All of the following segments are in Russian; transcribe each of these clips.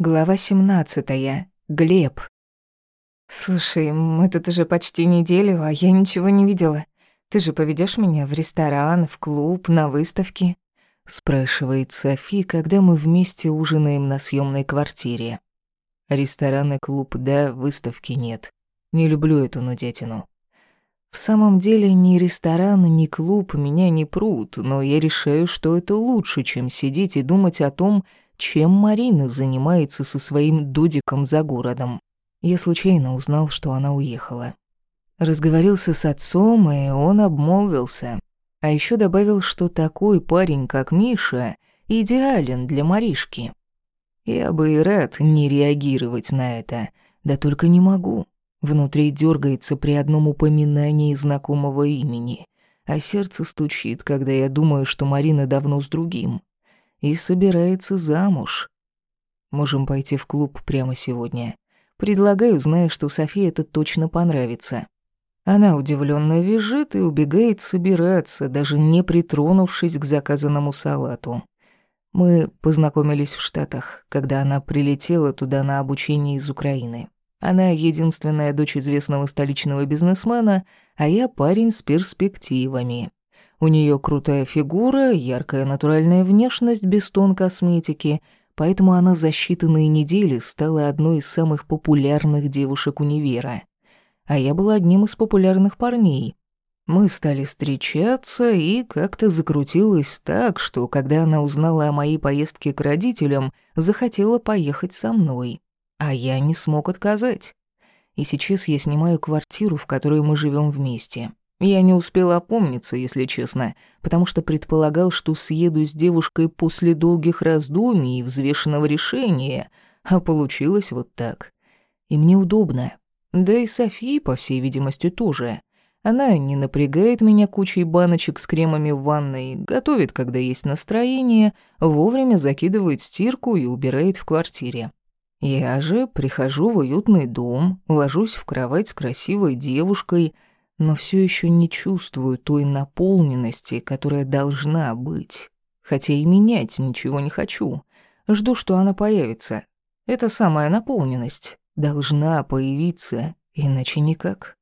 Глава 17. Глеб. «Слушай, мы тут уже почти неделю, а я ничего не видела. Ты же поведешь меня в ресторан, в клуб, на выставки?» спрашивает Софи, когда мы вместе ужинаем на съемной квартире. Ресторан и клуб, да, выставки нет. Не люблю эту нудятину. В самом деле ни ресторан, ни клуб меня не прут, но я решаю, что это лучше, чем сидеть и думать о том, чем Марина занимается со своим дудиком за городом. Я случайно узнал, что она уехала. Разговорился с отцом, и он обмолвился. А еще добавил, что такой парень, как Миша, идеален для Маришки. Я бы и рад не реагировать на это, да только не могу. Внутри дергается при одном упоминании знакомого имени, а сердце стучит, когда я думаю, что Марина давно с другим и собирается замуж. Можем пойти в клуб прямо сегодня. Предлагаю, зная, что Софии это точно понравится. Она удивленно визжит и убегает собираться, даже не притронувшись к заказанному салату. Мы познакомились в Штатах, когда она прилетела туда на обучение из Украины. Она единственная дочь известного столичного бизнесмена, а я парень с перспективами. У нее крутая фигура, яркая натуральная внешность без тон косметики, поэтому она за считанные недели стала одной из самых популярных девушек универа. А я была одним из популярных парней. Мы стали встречаться, и как-то закрутилось так, что когда она узнала о моей поездке к родителям, захотела поехать со мной. А я не смог отказать. И сейчас я снимаю квартиру, в которой мы живем вместе. Я не успел опомниться, если честно, потому что предполагал, что съеду с девушкой после долгих раздумий и взвешенного решения, а получилось вот так. И мне удобно. Да и Софии, по всей видимости, тоже. Она не напрягает меня кучей баночек с кремами в ванной, готовит, когда есть настроение, вовремя закидывает стирку и убирает в квартире. Я же прихожу в уютный дом, ложусь в кровать с красивой девушкой — но все еще не чувствую той наполненности, которая должна быть. Хотя и менять ничего не хочу. Жду, что она появится. Эта самая наполненность должна появиться, иначе никак.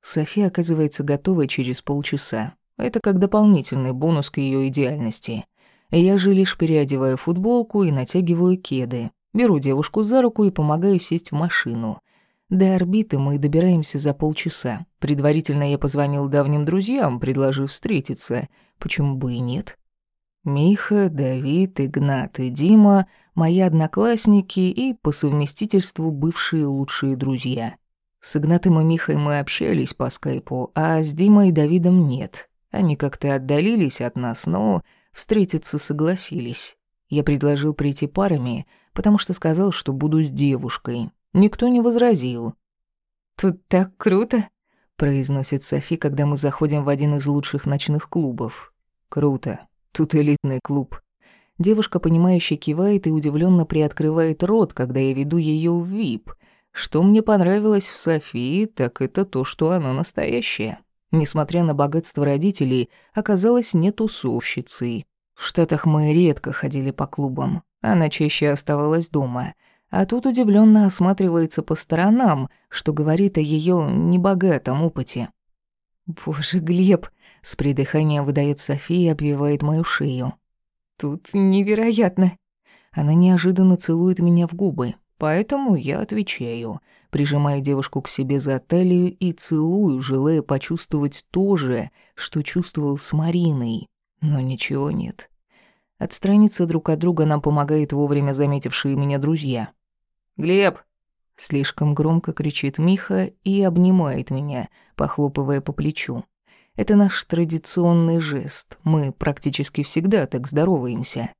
София оказывается готовой через полчаса. Это как дополнительный бонус к ее идеальности. Я же лишь переодеваю футболку и натягиваю кеды. Беру девушку за руку и помогаю сесть в машину. До орбиты мы добираемся за полчаса. Предварительно я позвонил давним друзьям, предложив встретиться. Почему бы и нет? Миха, Давид, Игнат и Дима — мои одноклассники и по совместительству бывшие лучшие друзья. С Игнатом и Михой мы общались по скайпу, а с Димой и Давидом нет. Они как-то отдалились от нас, но встретиться согласились. Я предложил прийти парами, потому что сказал, что буду с девушкой. Никто не возразил. «Тут так круто», — произносит Софи, когда мы заходим в один из лучших ночных клубов. «Круто. Тут элитный клуб». Девушка, понимающе кивает и удивленно приоткрывает рот, когда я веду ее в ВИП. Что мне понравилось в Софии, так это то, что она настоящая. Несмотря на богатство родителей, оказалась не тусовщицей. В Штатах мы редко ходили по клубам. Она чаще оставалась дома — а тут удивленно осматривается по сторонам, что говорит о ее небогатом опыте. «Боже, Глеб!» — с придыханием выдает София и обвивает мою шею. «Тут невероятно!» Она неожиданно целует меня в губы, поэтому я отвечаю, прижимая девушку к себе за талию и целую, желая почувствовать то же, что чувствовал с Мариной. Но ничего нет. Отстраниться друг от друга нам помогает вовремя заметившие меня друзья. «Глеб!» Слишком громко кричит Миха и обнимает меня, похлопывая по плечу. Это наш традиционный жест. Мы практически всегда так здороваемся.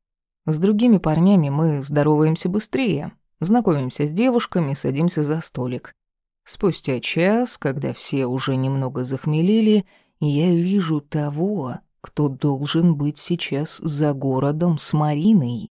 С другими парнями мы здороваемся быстрее. Знакомимся с девушками, садимся за столик. Спустя час, когда все уже немного захмелели, я вижу того, кто должен быть сейчас за городом с Мариной.